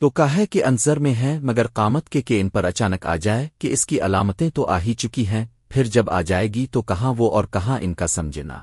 تو کہا کہ انصر میں ہے، مگر قامت کے کہ ان پر اچانک آ جائے کہ اس کی علامتیں تو آ ہی چکی ہیں، پھر جب آ جائے گی تو کہاں وہ اور کہاں ان کا سمجھنا؟